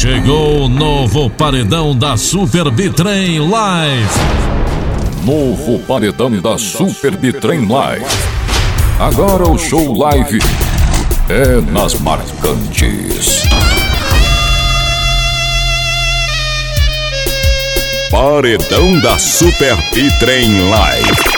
Chegou o novo paredão da Super Bitrem Live. Novo paredão da Super Bitrem Live. Agora o show live é nas marcantes. Paredão da Super Bitrem Live.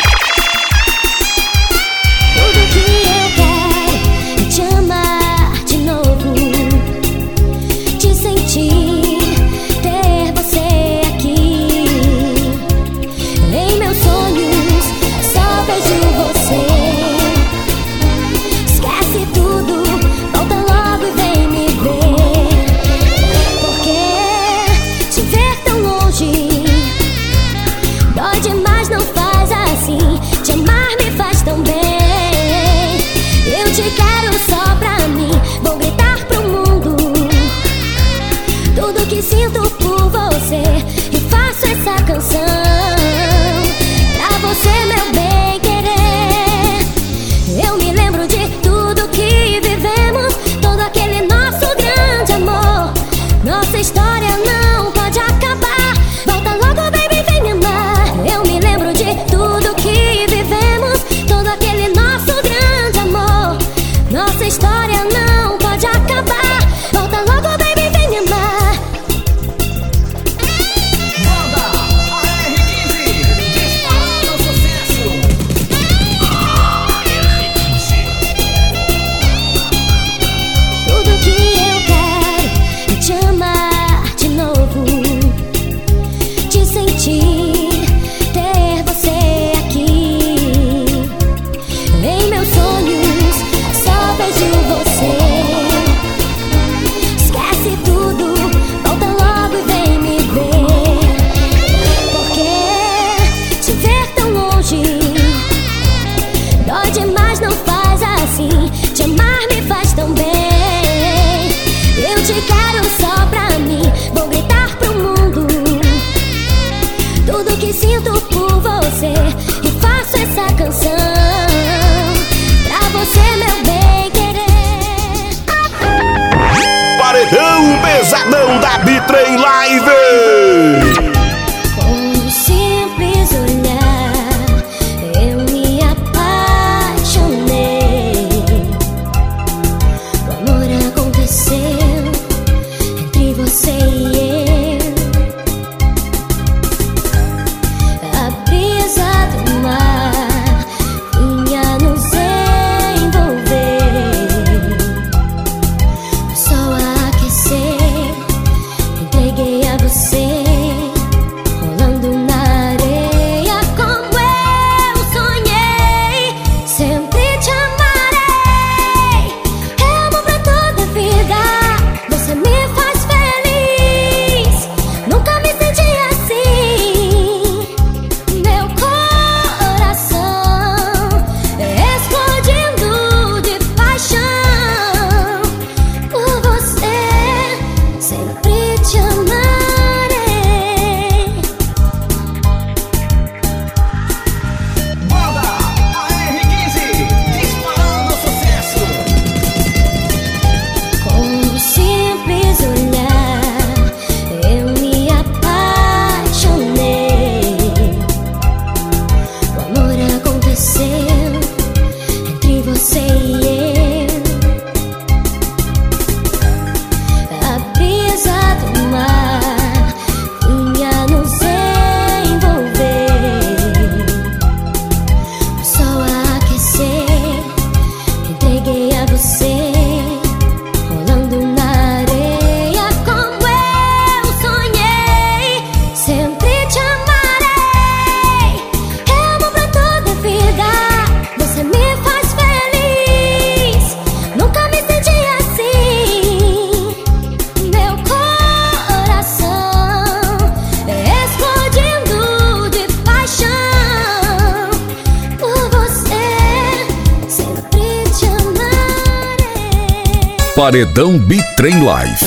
Paredão Bitrem Live.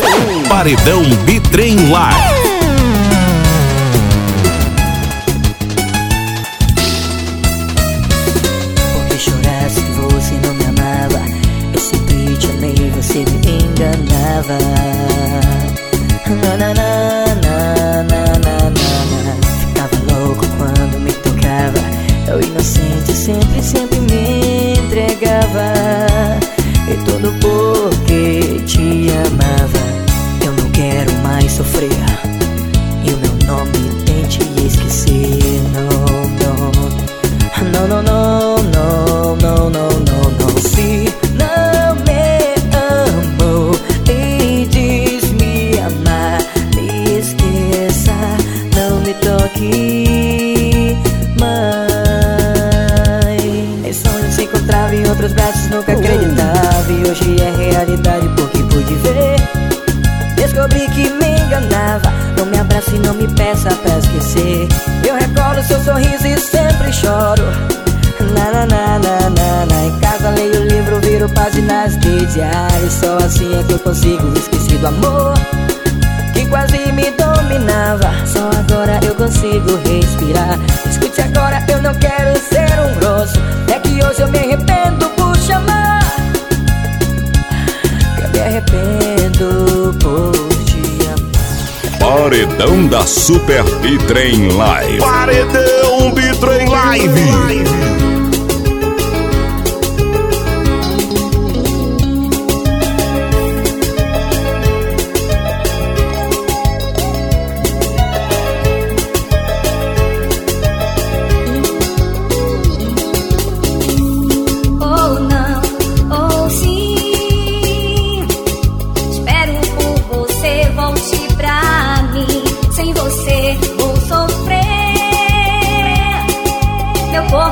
Paredão Bitrem Live. Porque chorasse que você não me amava. Eu sempre te amei, você me enganava. Super Bitrem Live. Paredão Bitrem Live.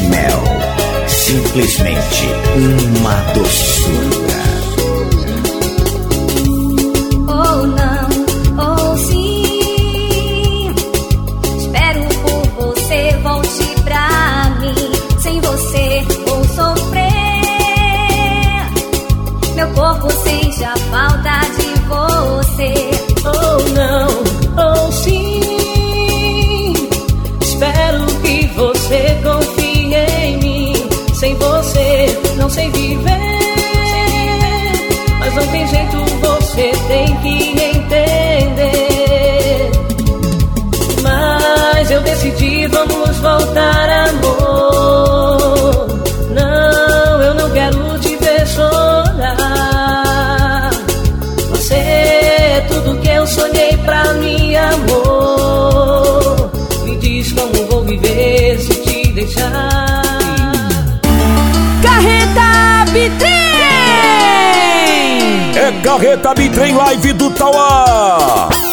de mel. Simplesmente uma doçura. continente. Carreta Bitrem Live do Tauá.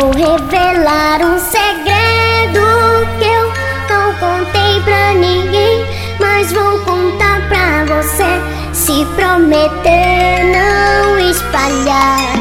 Vou revelar um segredo que eu não contei pra ninguém, mas vou contar pra você. Se prometer não espalhar.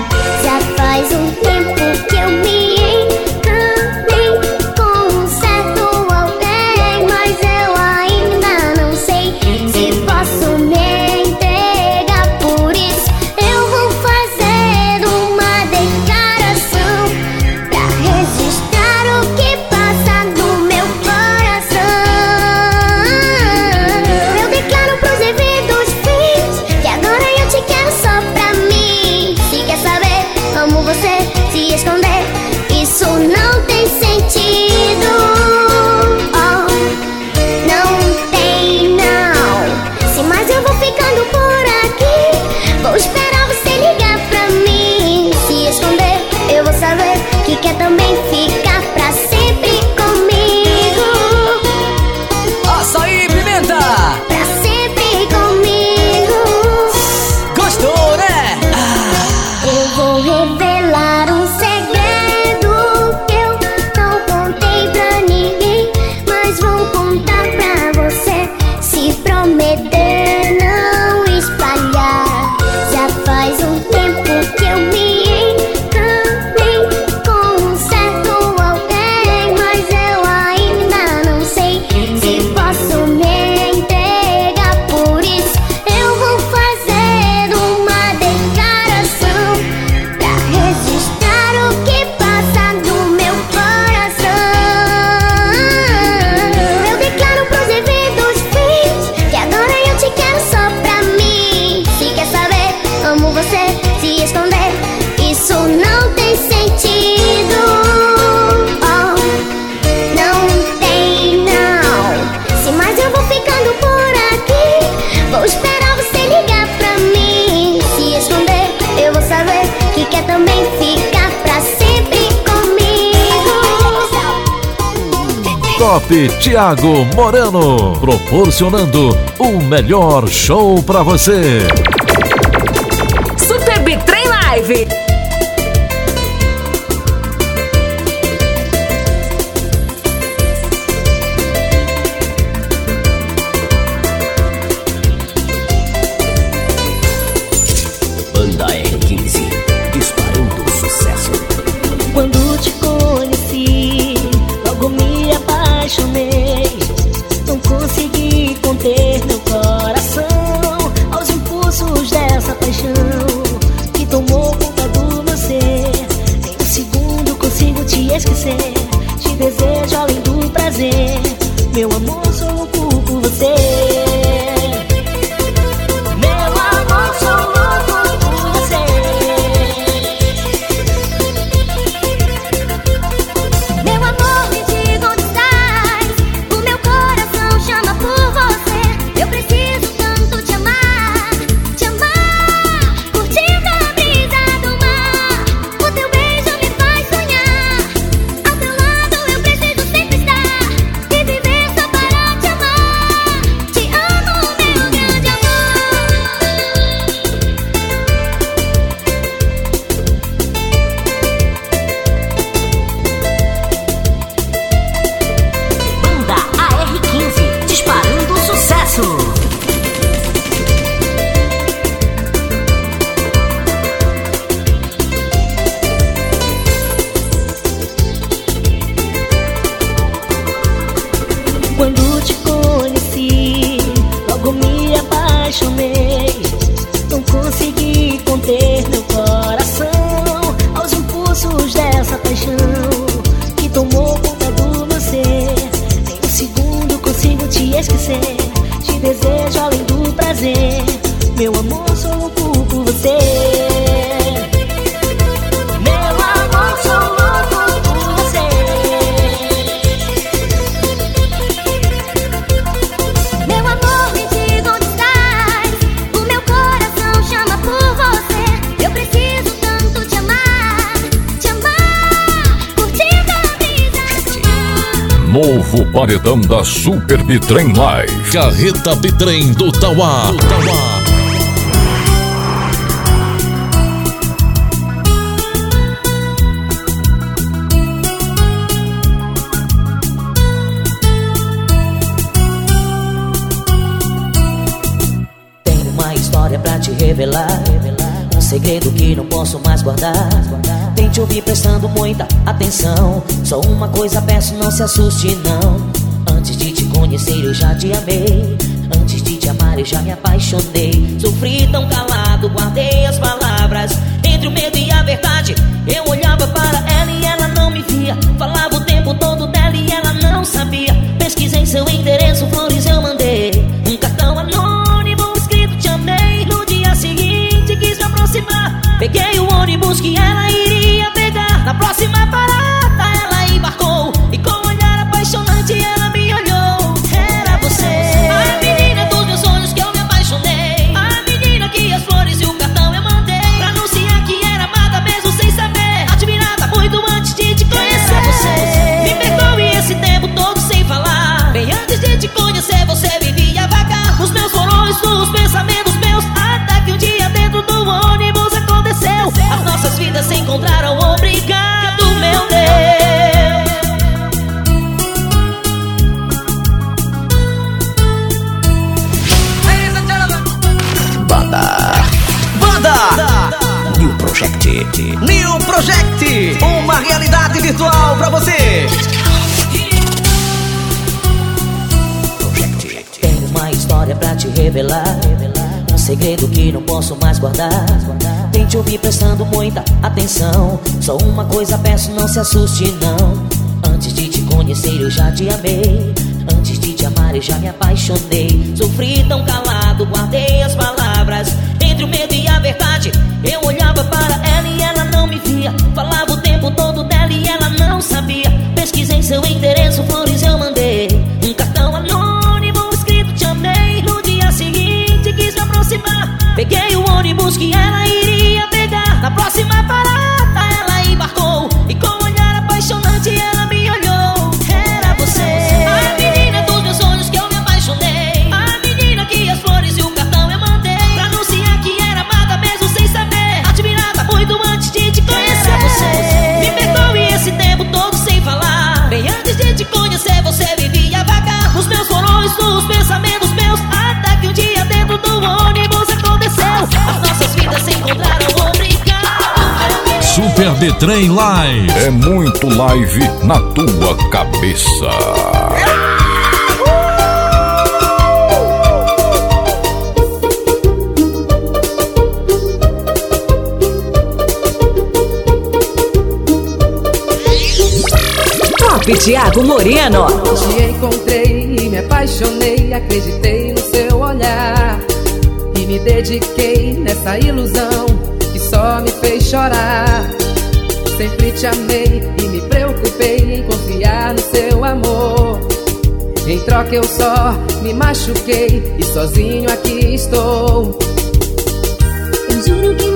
Top Tiago Moreno, proporcionando o melhor show para você. Super Big Live. novo paredão da Super Bitrem Live. Carreta Bitrem do Tauá. Do Tauá. Tenho uma história pra te revelar, um segredo que não posso mais guardar te ouvir prestando muita atenção. Só uma coisa peço, não se assuste não. Antes de te conhecer eu já te amei. Antes de te amar eu já me apaixonei. Sofri tão calado, guardei as palavras. Entre o medo e a verdade, eu olhava para ela e ela não me via. Falava o tempo todo dela e ela não sabia. Pesquisei seu endereço, flores eu mandei. Um cartão anônimo escrito te amei. No dia seguinte quis me aproximar. Peguei o ônibus que ela ia. New Project, uma realidade virtual pra você. Tenho uma história pra te revelar. Um segredo que não posso mais guardar. Tente ouvir prestando muita atenção. Só uma coisa peço, não se assuste, não. Antes de te conhecer, eu já te amei. Antes de te amar, eu já me apaixonei. Sofri tão calado, guardei as palavras. Entre o medo e a verdade, eu olhava para ela e Falava o tempo todo dela e ela não sabia. Pesquisei seu endereço, Bitrem Live. É muito live na tua cabeça. Top Tiago Moreno. Te encontrei e me apaixonei, acreditei no seu olhar e me dediquei nessa ilusão que só me fez chorar. Sempre te amei e me preocupei em confiar no seu amor. Em troca eu só me machuquei e sozinho aqui estou. Eu juro que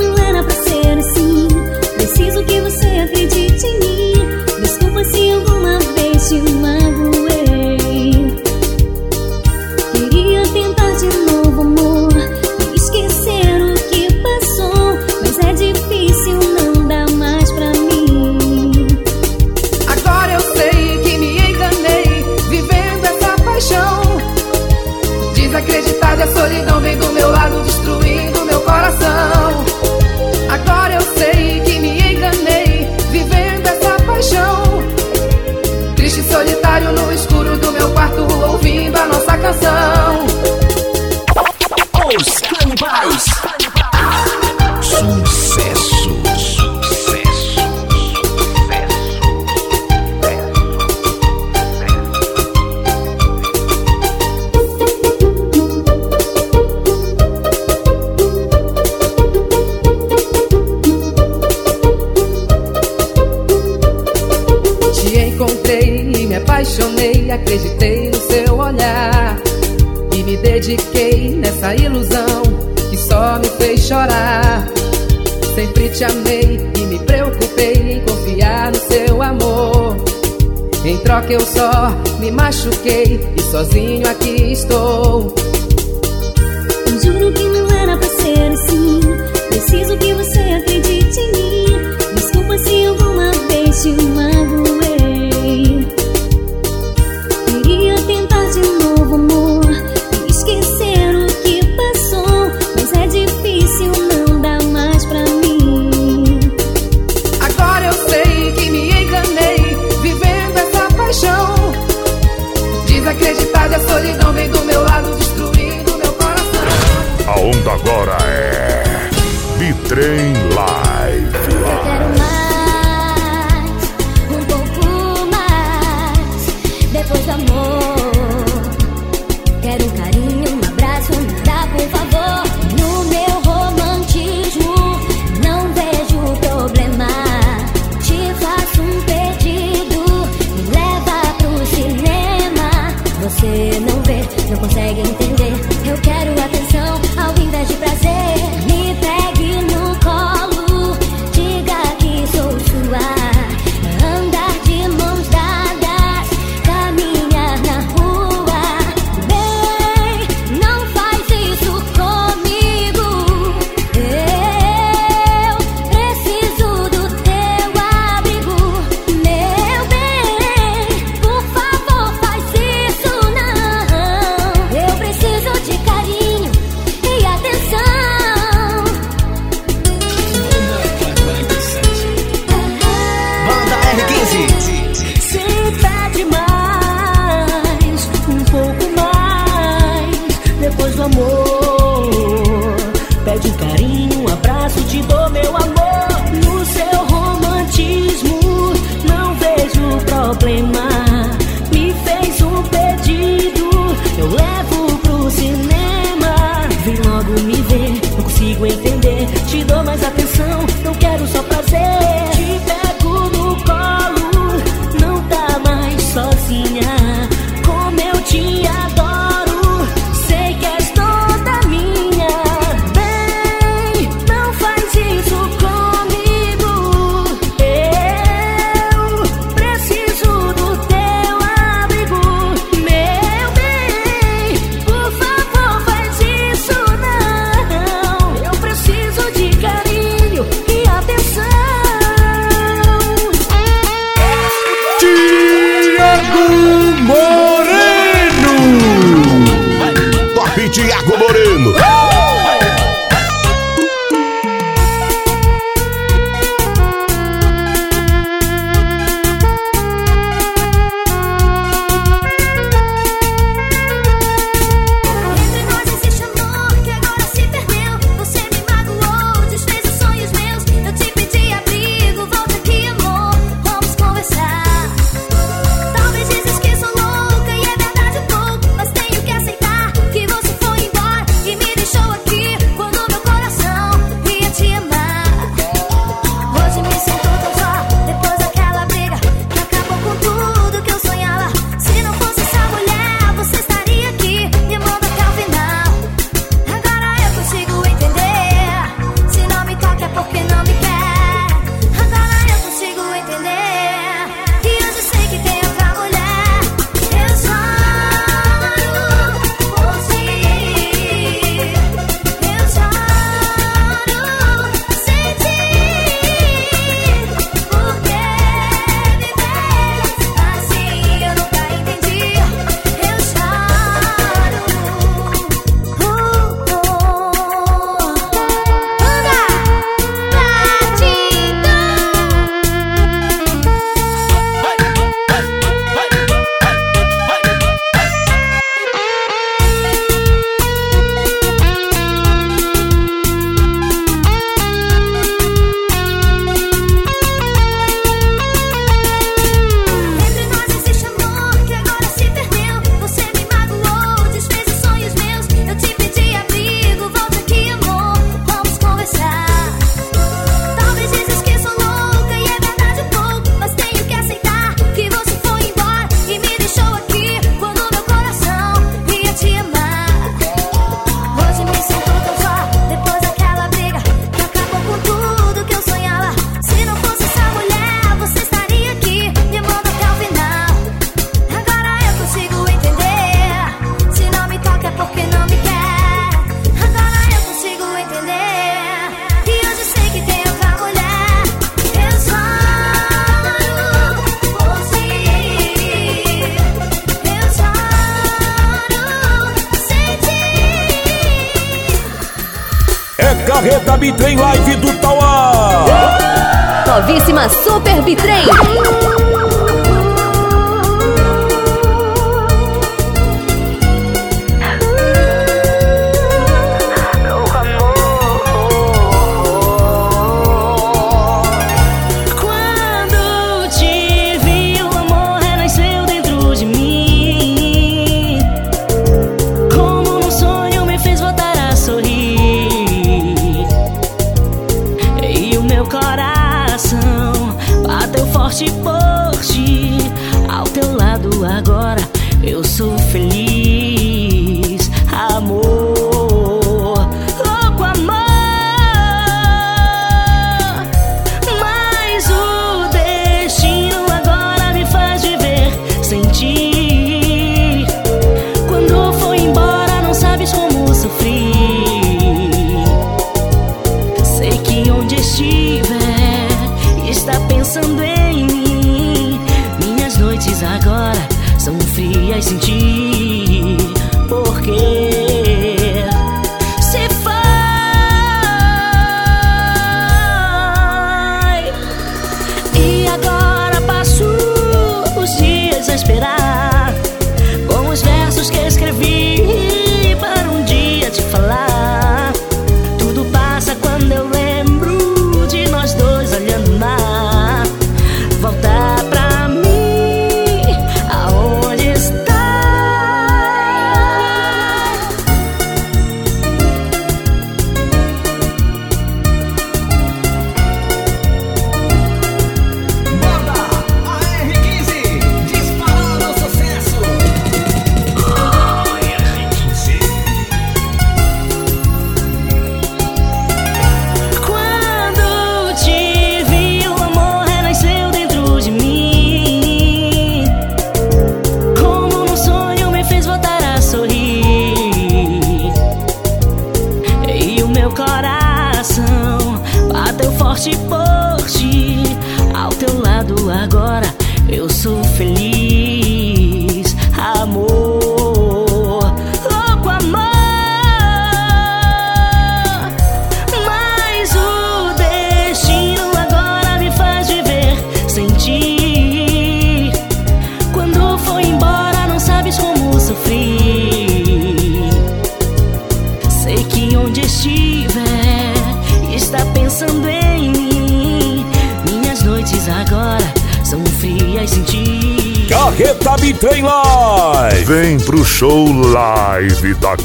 Troca eu só me machuquei e sozinho aqui estou. Eu juro que não era pra ser assim. Preciso que você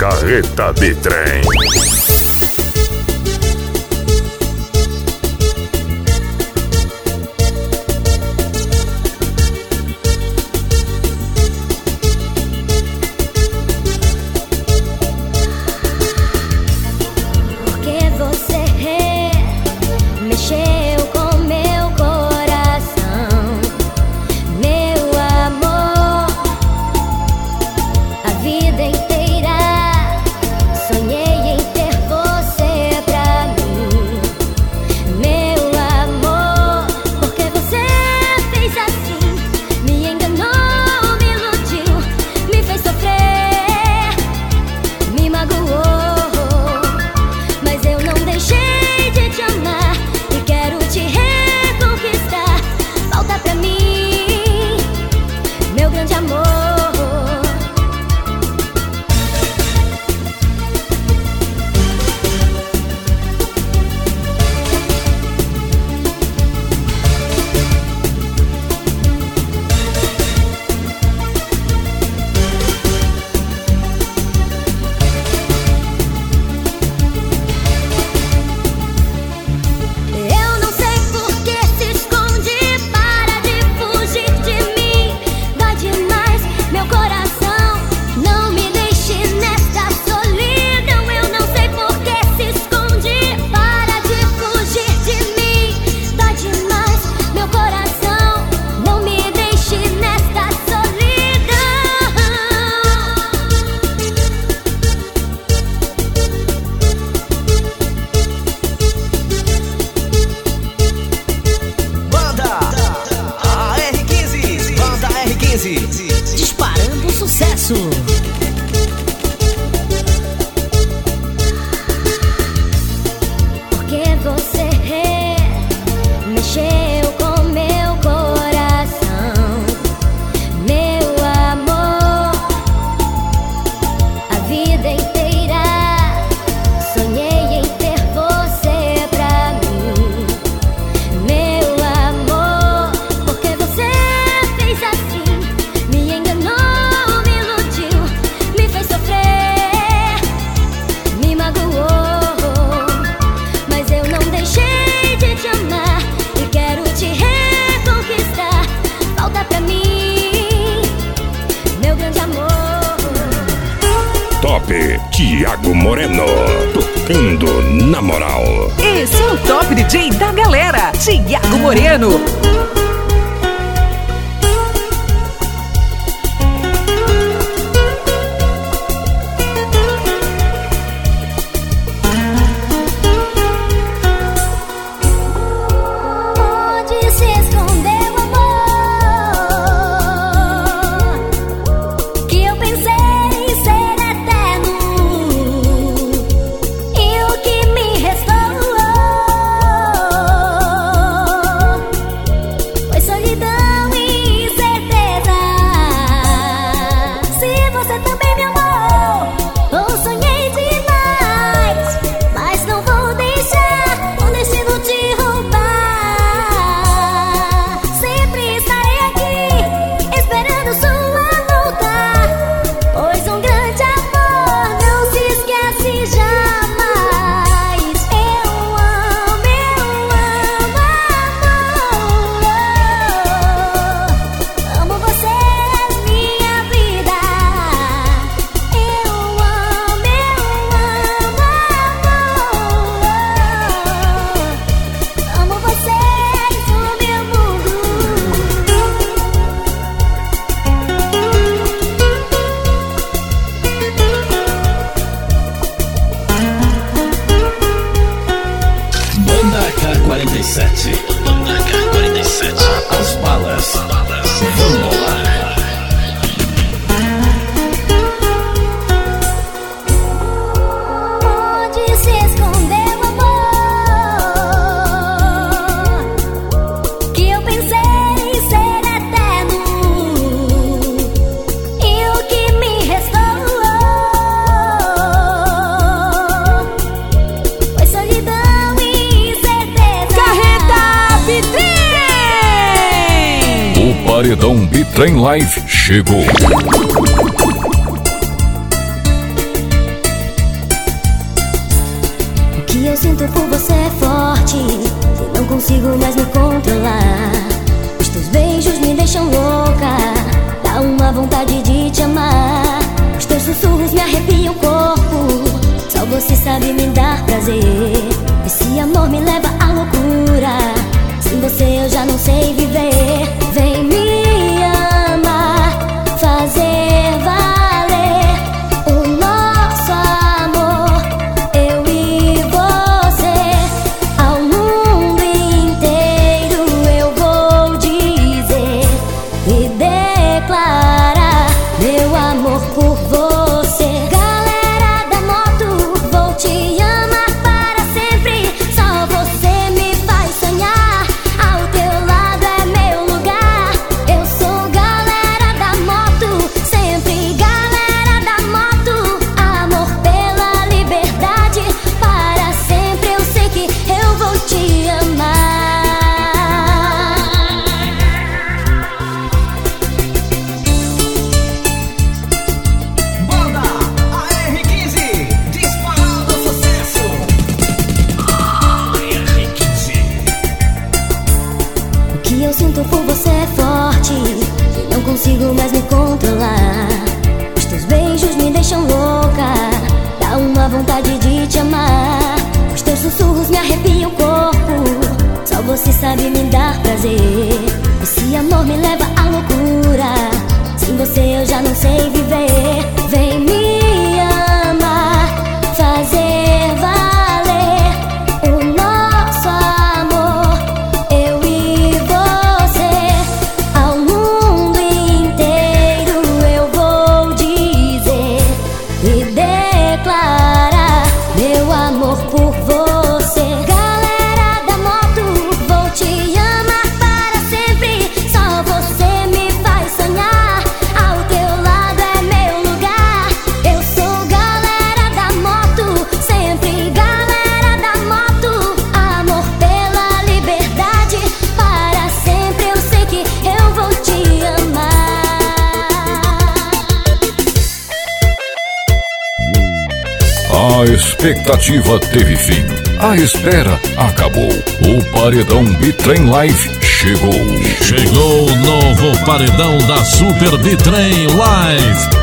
Carreta Bitrem. Porque Trem Live chegou. tentativa teve fim. A espera acabou. O Paredão Bitrem Live chegou. Chegou o novo Paredão da Super Bitrem Live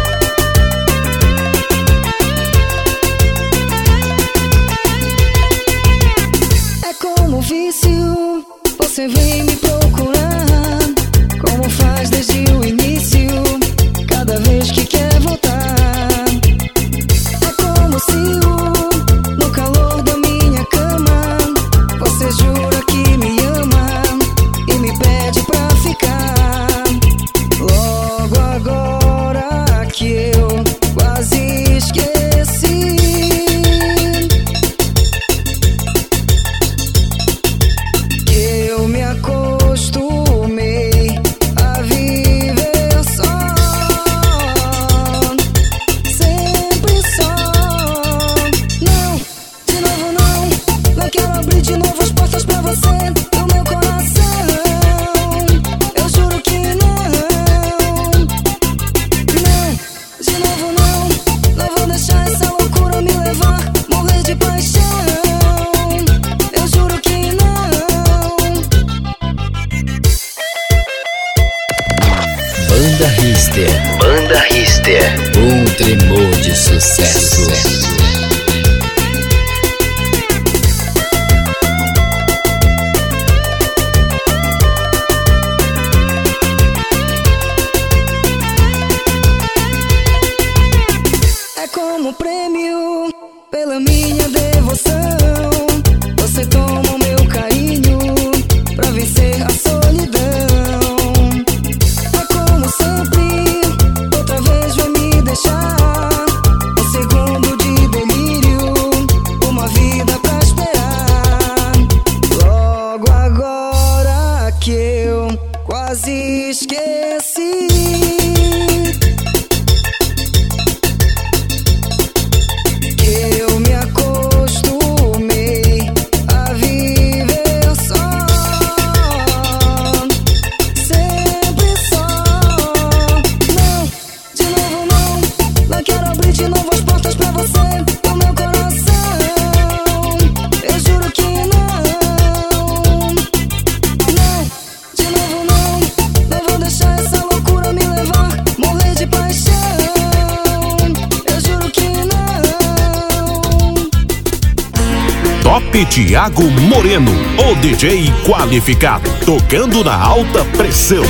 Thiago Moreno, o DJ qualificado, tocando na alta pressão.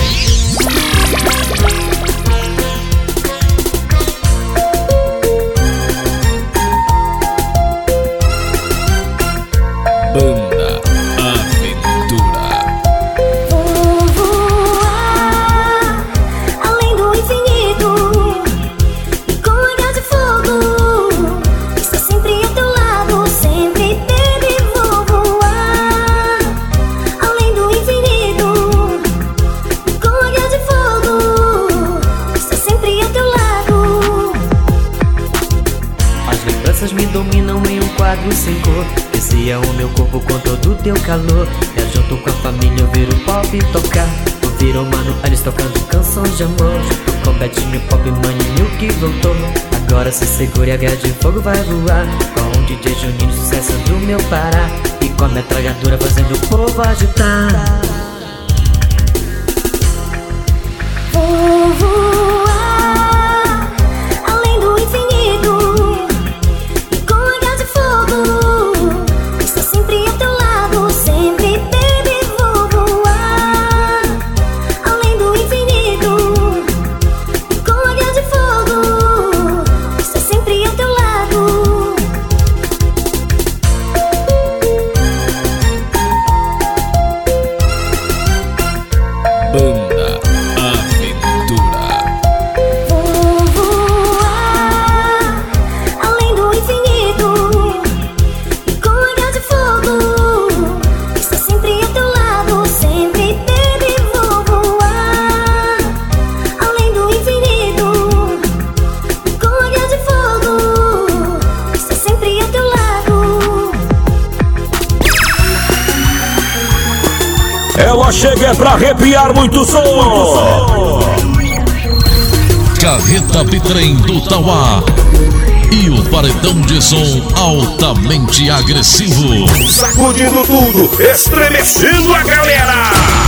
Petinho pop maninho que voltou. Agora se segura a guerra de fogo vai voar. Com o DJ Juninho, sucesso do meu Pará. E com a metralhadora fazendo o povo agitar. Oh. é pra arrepiar muito som. Carreta Bitrem do Tauá e o paredão de som altamente agressivo. Sacudindo tudo, estremecendo a galera.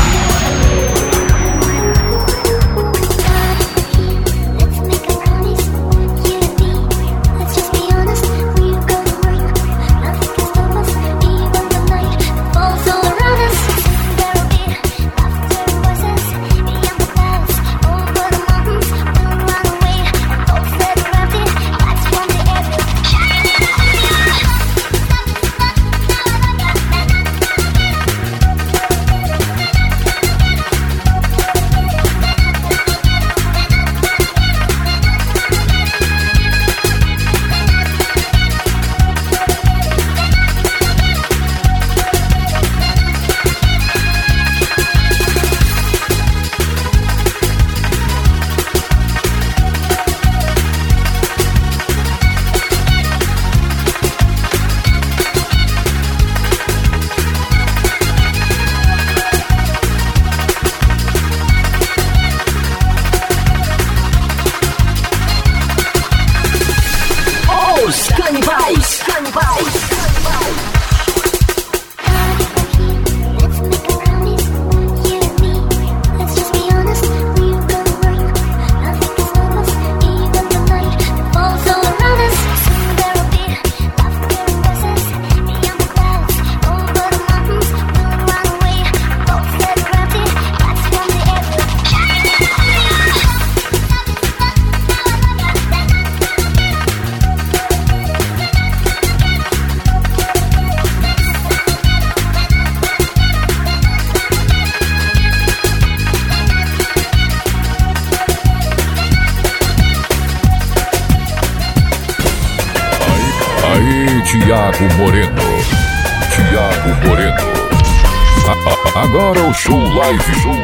Live Show.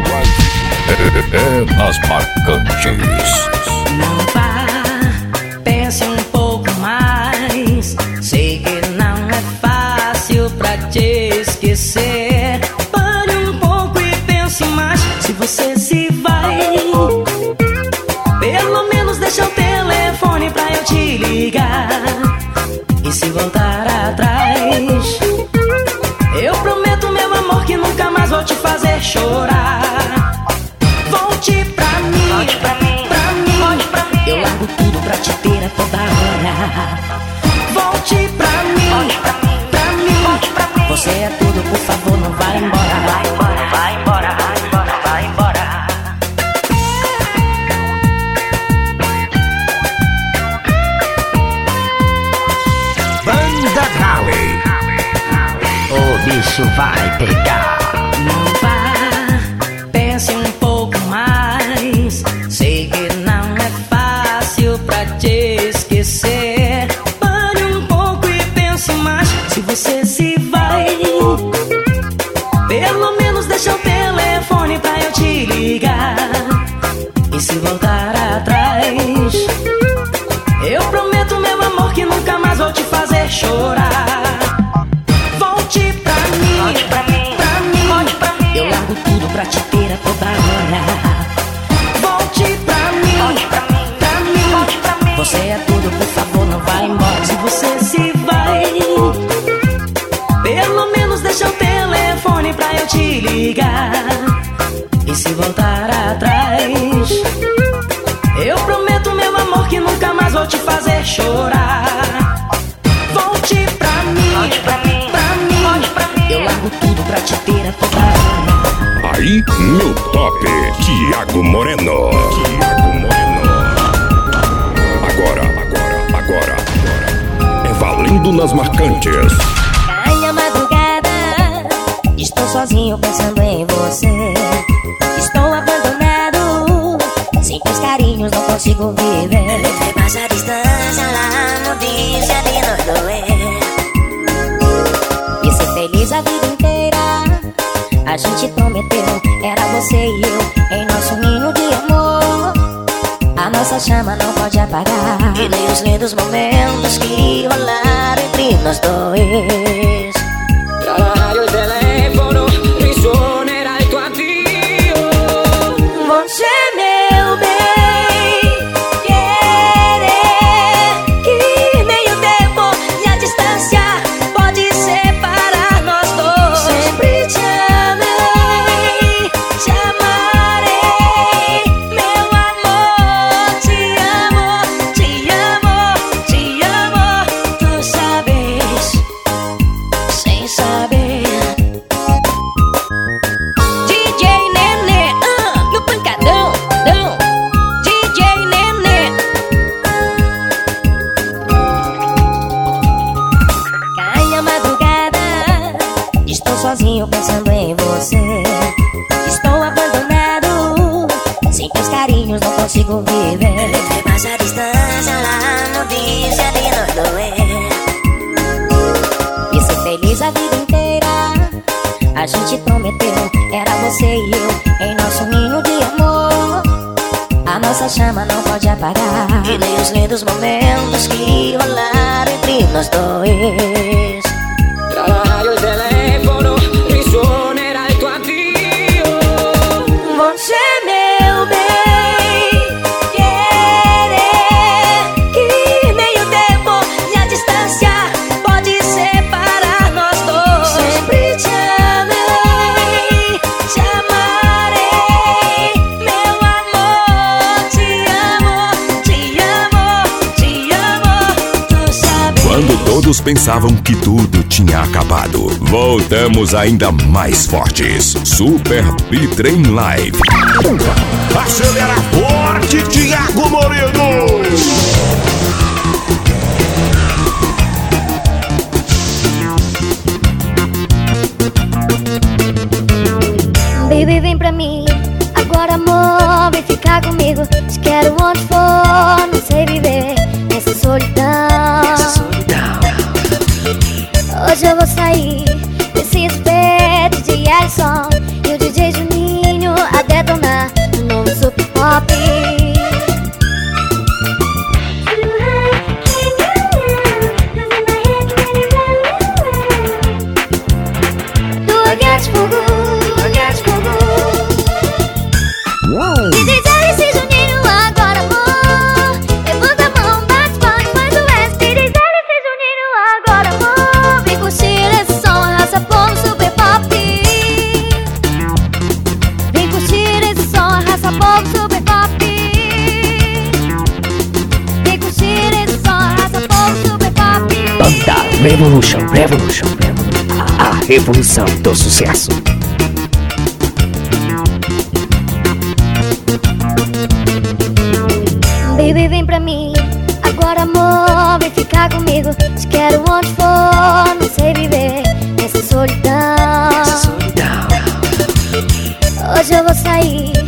Pelo menos deixa o telefone pra eu te ligar. E se voltar atrás, eu prometo, meu amor, que nunca mais vou te fazer chorar. Volte pra mim, volte pra mim, pra mim, volte pra mim. Eu largo tudo pra te ter a voltar atrás, eu prometo, meu amor, que nunca mais vou te fazer chorar. Volte pra mim, volte pra mim, pra mim, volte pra mim. Eu largo tudo pra te ter a toda hora. Aí, no top, Tiago Moreno. Tiago Moreno. Agora, agora, agora. É valendo nas marcantes. Cai a madrugada, estou sozinho pensando em você. Teus carinhos não consigo viver. Passa a distância lá no dia ali nós doer. E ser feliz a vida inteira, a gente prometeu, era você e eu, em nosso ninho de amor. A nossa chama não pode apagar. E nem os lindos momentos que rolaram entre nós dois. Consigo viver. Passa a distância lá no bis ali nós doer. E ser feliz a vida inteira. A gente prometeu, era você e eu, em nosso ninho de amor. A nossa chama não pode apagar. E nem os lindos momentos que rolaram entre nós dois. Todos pensavam que tudo tinha acabado, voltamos ainda mais fortes. Super Bitrem Live. Acelera forte, Tiago Moreno. Baby, vem pra mim. Agora, amor, vem ficar comigo. Te quero onde for, não sei viver nessa solidão. Hoje eu vou sair desse espeto de Alisson Revolution, Revolution, Revolution. A revolução do sucesso. Baby, vem pra mim. Agora, amor, vem ficar comigo. Te quero onde for, não sei viver nessa solidão. Hoje eu vou sair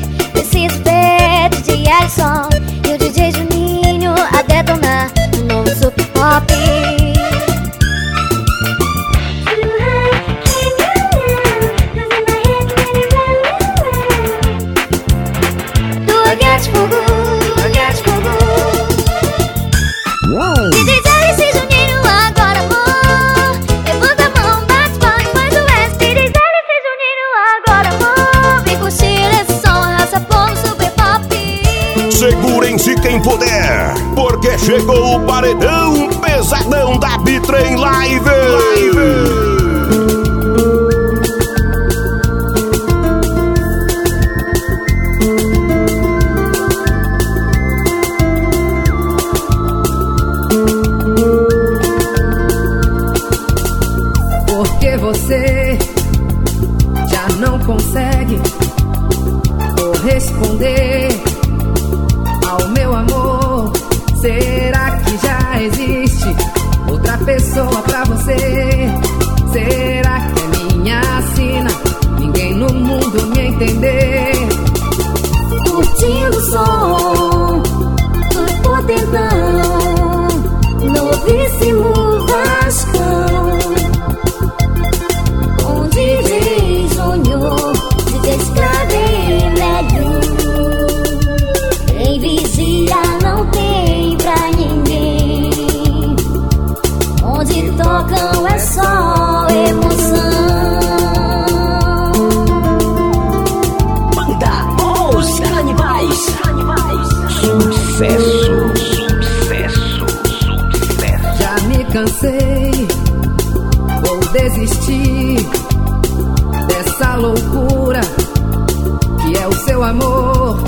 amor.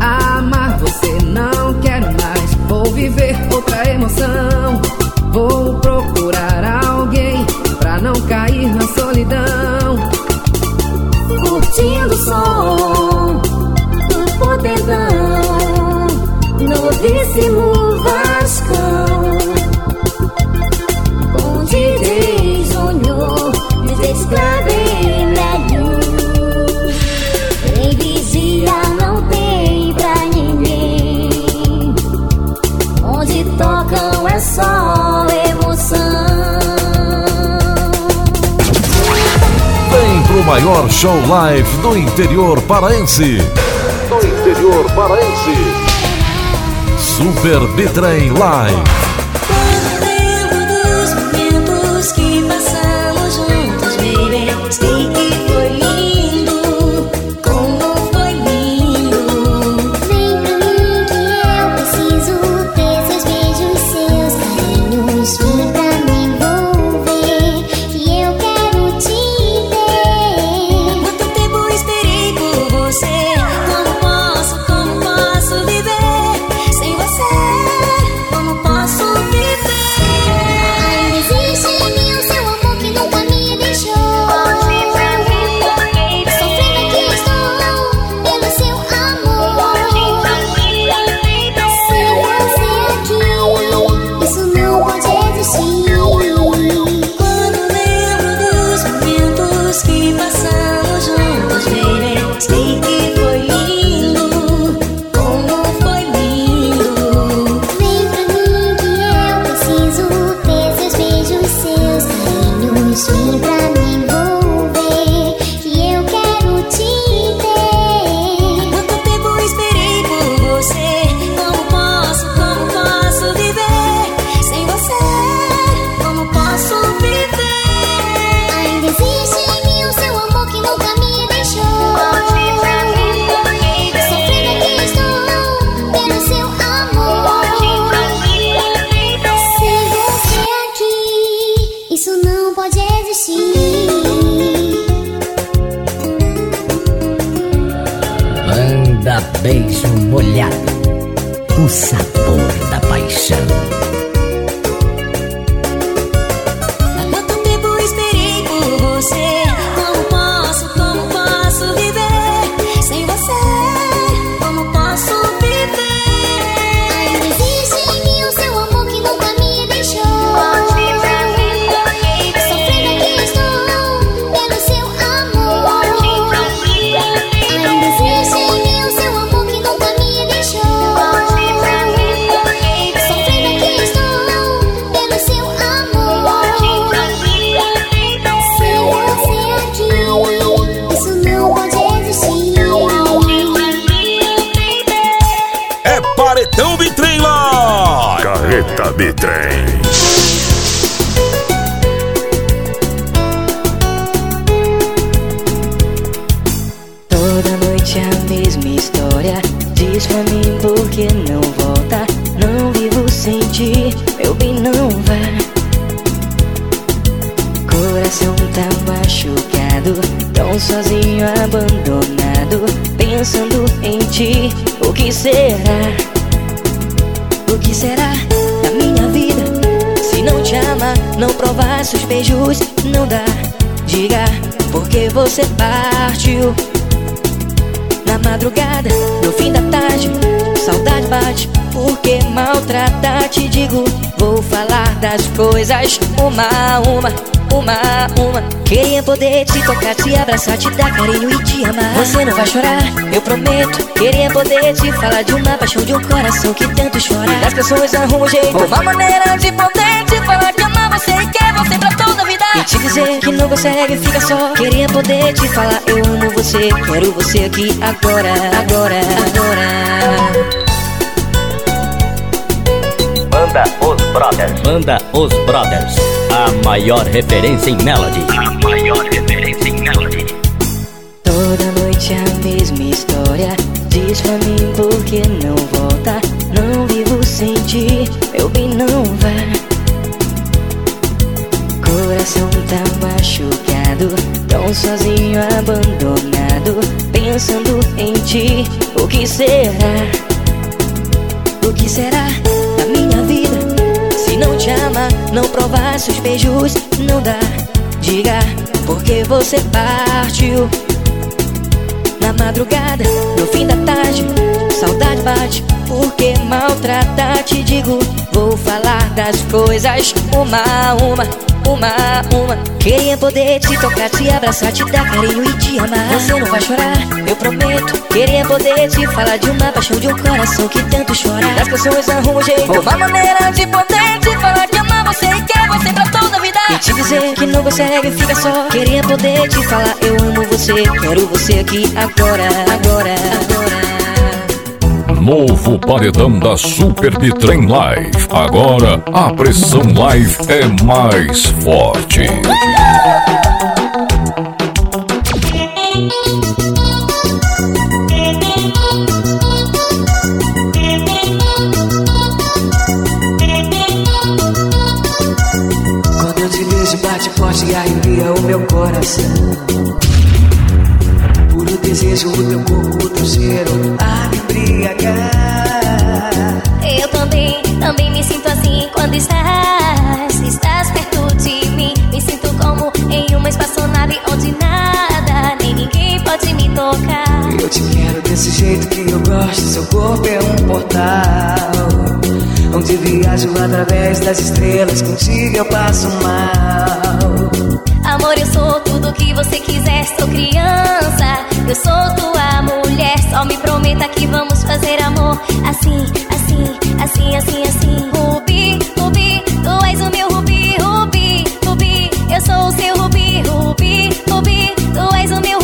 Amar você não quero mais. Vou viver outra emoção. Vou procurar alguém pra não cair na solidão. Curtindo o som do poderdão, novíssimo. maior show live do interior paraense. Do interior paraense. Super Bitrem Live. Coisas uma a uma, uma a uma. Queria poder te tocar, te abraçar, te dar carinho e te amar. Você não vai chorar, eu prometo. Queria poder te falar de uma paixão, de um coração que tanto chora. As pessoas arrumam um jeito, uma maneira de poder te falar que ama você e quer você pra toda a vida. E te dizer que não consegue, fica só. Queria poder te falar, eu amo você, quero você aqui agora, agora, agora. Banda Os Brothers. Banda Os Brothers. A maior referência em Melody. A maior referência em Melody. Toda noite a mesma história. Diz pra mim por que não volta. Não vivo sem ti, meu bem, não vá. Coração tá machucado, tão sozinho, abandonado. Pensando em ti, o que será? O que será? Não te ama, não provasse os beijos, não dá. Diga porque você partiu. Na madrugada, no fim da tarde, saudade bate. Porque maltratar, te digo, vou falar das coisas uma a uma, uma a uma. Queria poder te tocar, te abraçar, te dar carinho e te amar. Você não vai chorar, eu prometo. Queria poder te falar de uma paixão, de um coração que tanto chora. As pessoas arrumam um jeito, uma maneira de poder te falar que ama você e quer você pra toda a vida. E te dizer que não consegue, fica só. Queria poder te falar, eu amo você, quero você aqui agora, agora, agora. Novo paredão da Super Bitrem Live. Agora a pressão live é mais forte. Quando eu te vejo bate forte e arrepia o meu coração Puro desejo, o teu corpo, o teu cheiro a me embriagar Eu também, também me sinto assim quando estás. Estás perto de mim Me sinto como em uma espaçonave Onde nada, nem ninguém pode me tocar. Eu te quero desse jeito que eu gosto Seu corpo é um portal. Onde viajo através das estrelas Contigo eu passo mal. Amor, eu sou tudo que você quiser Sou criança, eu sou tua mulher Só me prometa que vamos fazer amor. Assim, assim, assim, assim, assim. Rubi, Rubi, tu és o meu Rubi, Rubi, Rubi. Eu sou o seu Rubi, Rubi, Rubi. Tu és o meu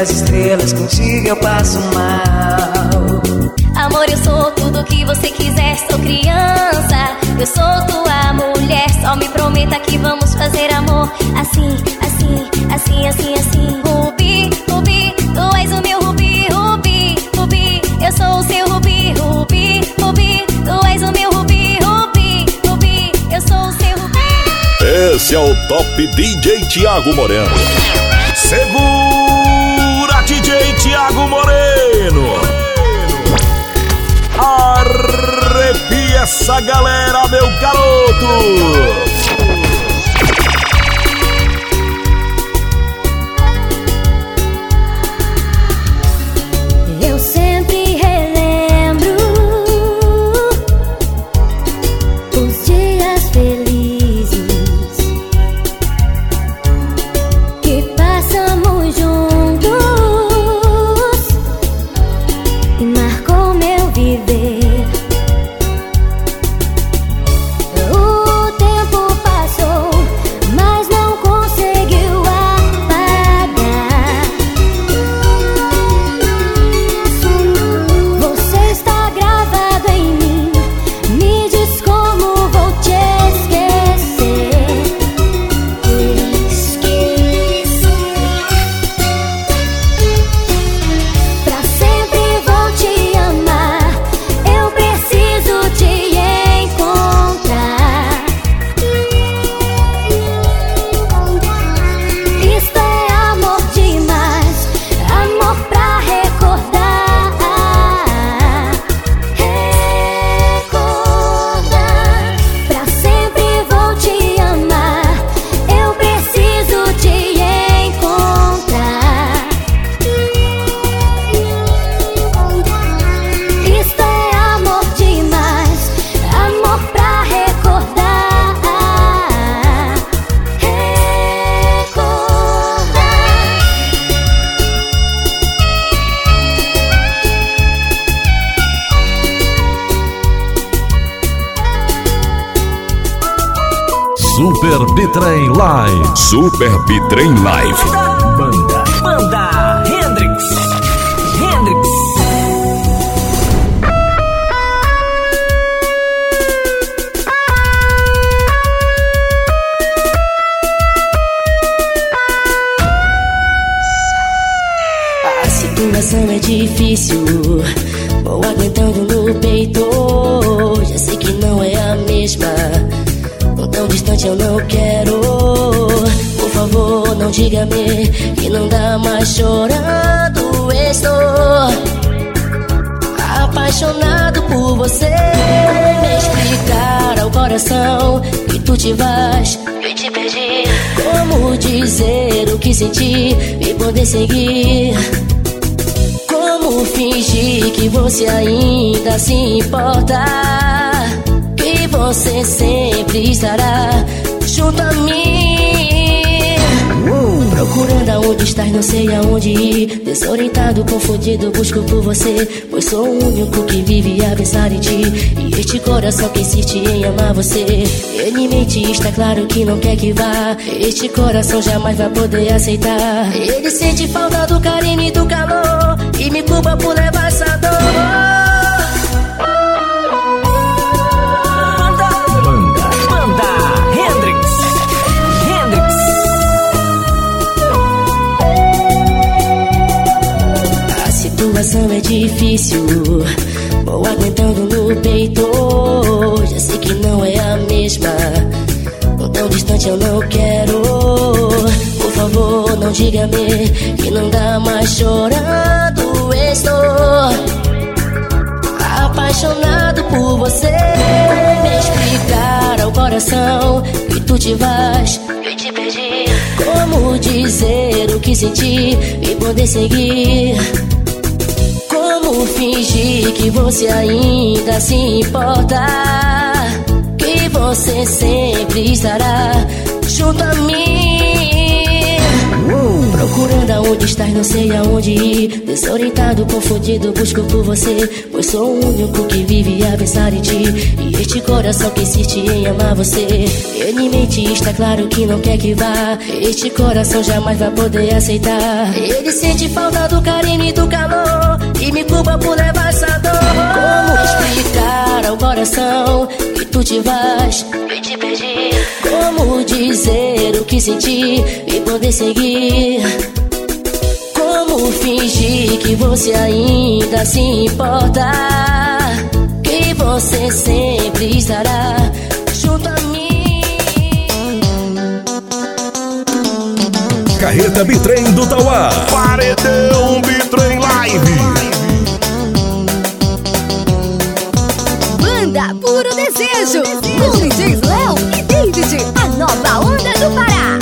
das estrelas Contigo eu passo mal. Amor, eu sou tudo que você quiser Sou criança, eu sou tua mulher Só me prometa que vamos fazer amor. Assim, assim, assim, assim, assim. Rubi, Rubi, tu és o meu Rubi, Rubi, Rubi. Eu sou o seu Rubi, Rubi, Rubi. Tu és o meu Rubi, Rubi, Rubi. Eu sou o seu Rubi. Esse é o Top DJ Tiago Moreno. Segura DJ Tiago Moreno. Arrepia essa galera, meu garoto. Super que você ainda se importa? Que você sempre estará junto a mim. Procurando aonde estás, não sei aonde ir. Desorientado, confundido, busco por você. Pois sou o único que vive a pensar em ti. E este coração que insiste em amar você. Ele mente, está claro que não quer que vá. Este coração jamais vai poder aceitar. Ele sente falta do carinho e do calor. E me culpa por levar essa dor. É difícil, vou aguentando no peito. Já sei que não é a mesma, tão distante eu não quero. Por favor, não diga-me que não dá mais chorando. Estou apaixonado por você. Me explicar ao coração que tu te vais e te perdi. Como dizer o que senti e poder seguir? Fingir que você ainda se importa? Que você sempre estará junto a mim. Procurando aonde estás, não sei aonde ir. Desorientado, confundido, busco por você. Pois sou o único que vive a pensar em ti. E este coração que insiste em amar você. Ele mente, está claro que não quer que vá. Este coração jamais vai poder aceitar. Ele sente falta do carinho e do calor. E me culpa por levar essa dor. Como explicar ao coração que tu te vais e te perdi? Como dizer o que senti e poder seguir? Como fingir que você ainda se importa? Que você sempre estará junto a mim. Carreta Bitrem do Tauá. Paredão Bitrem Live. Desejo, com DJs Léo e David, a nova onda do Pará.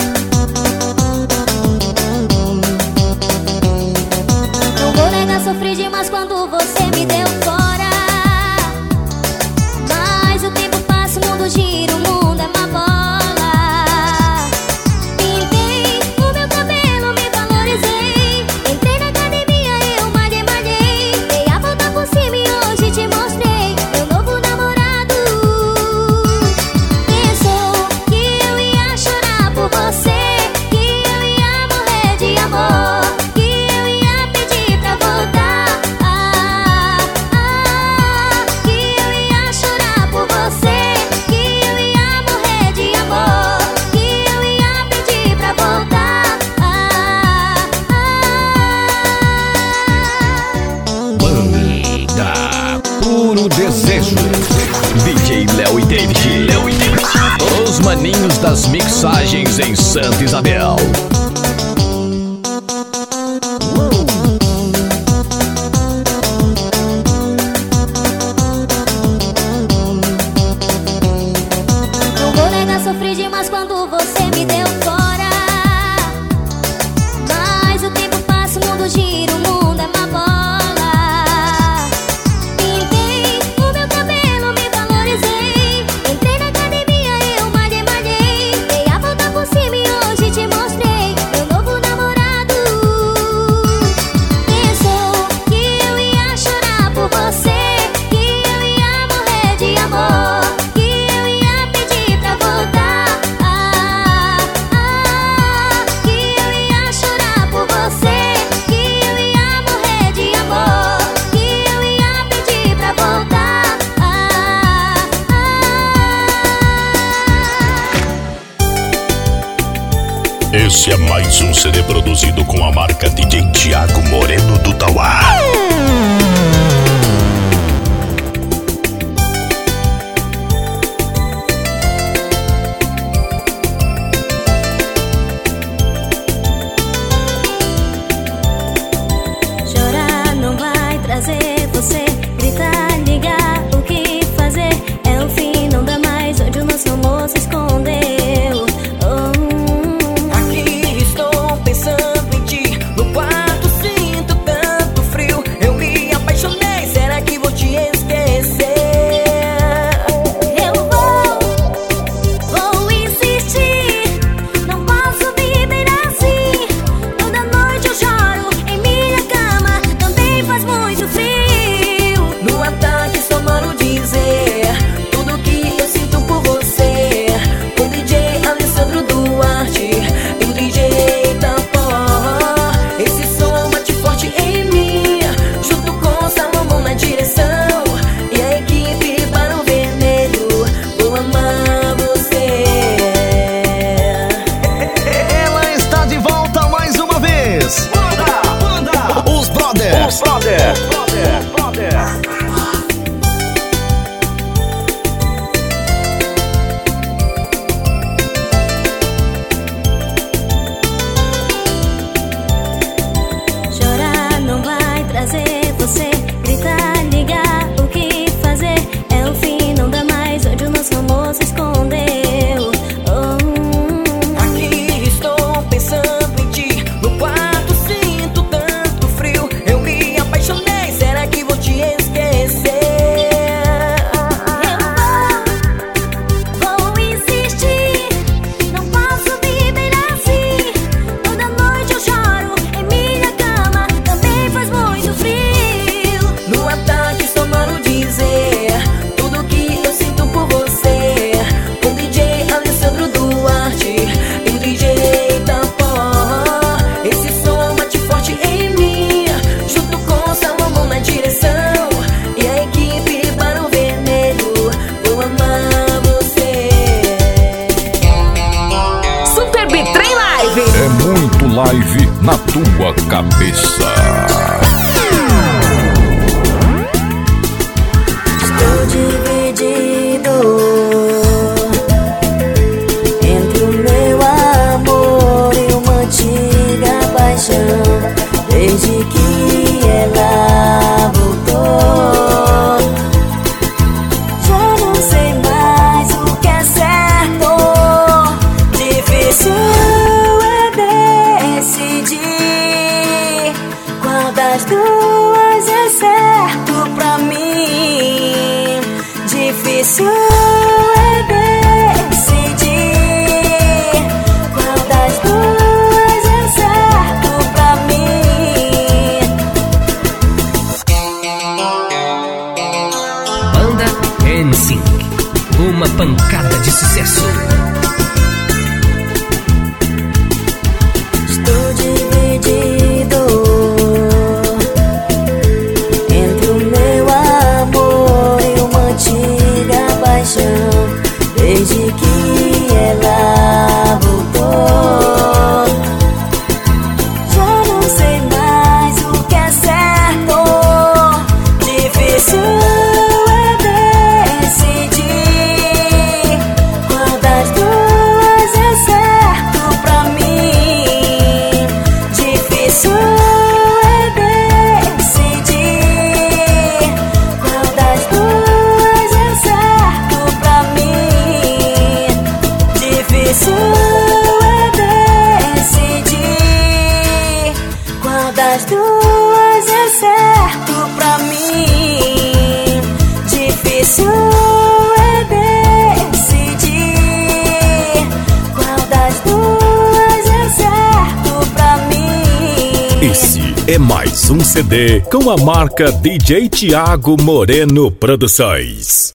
Cabeça. Com a marca DJ Tiago Moreno Produções.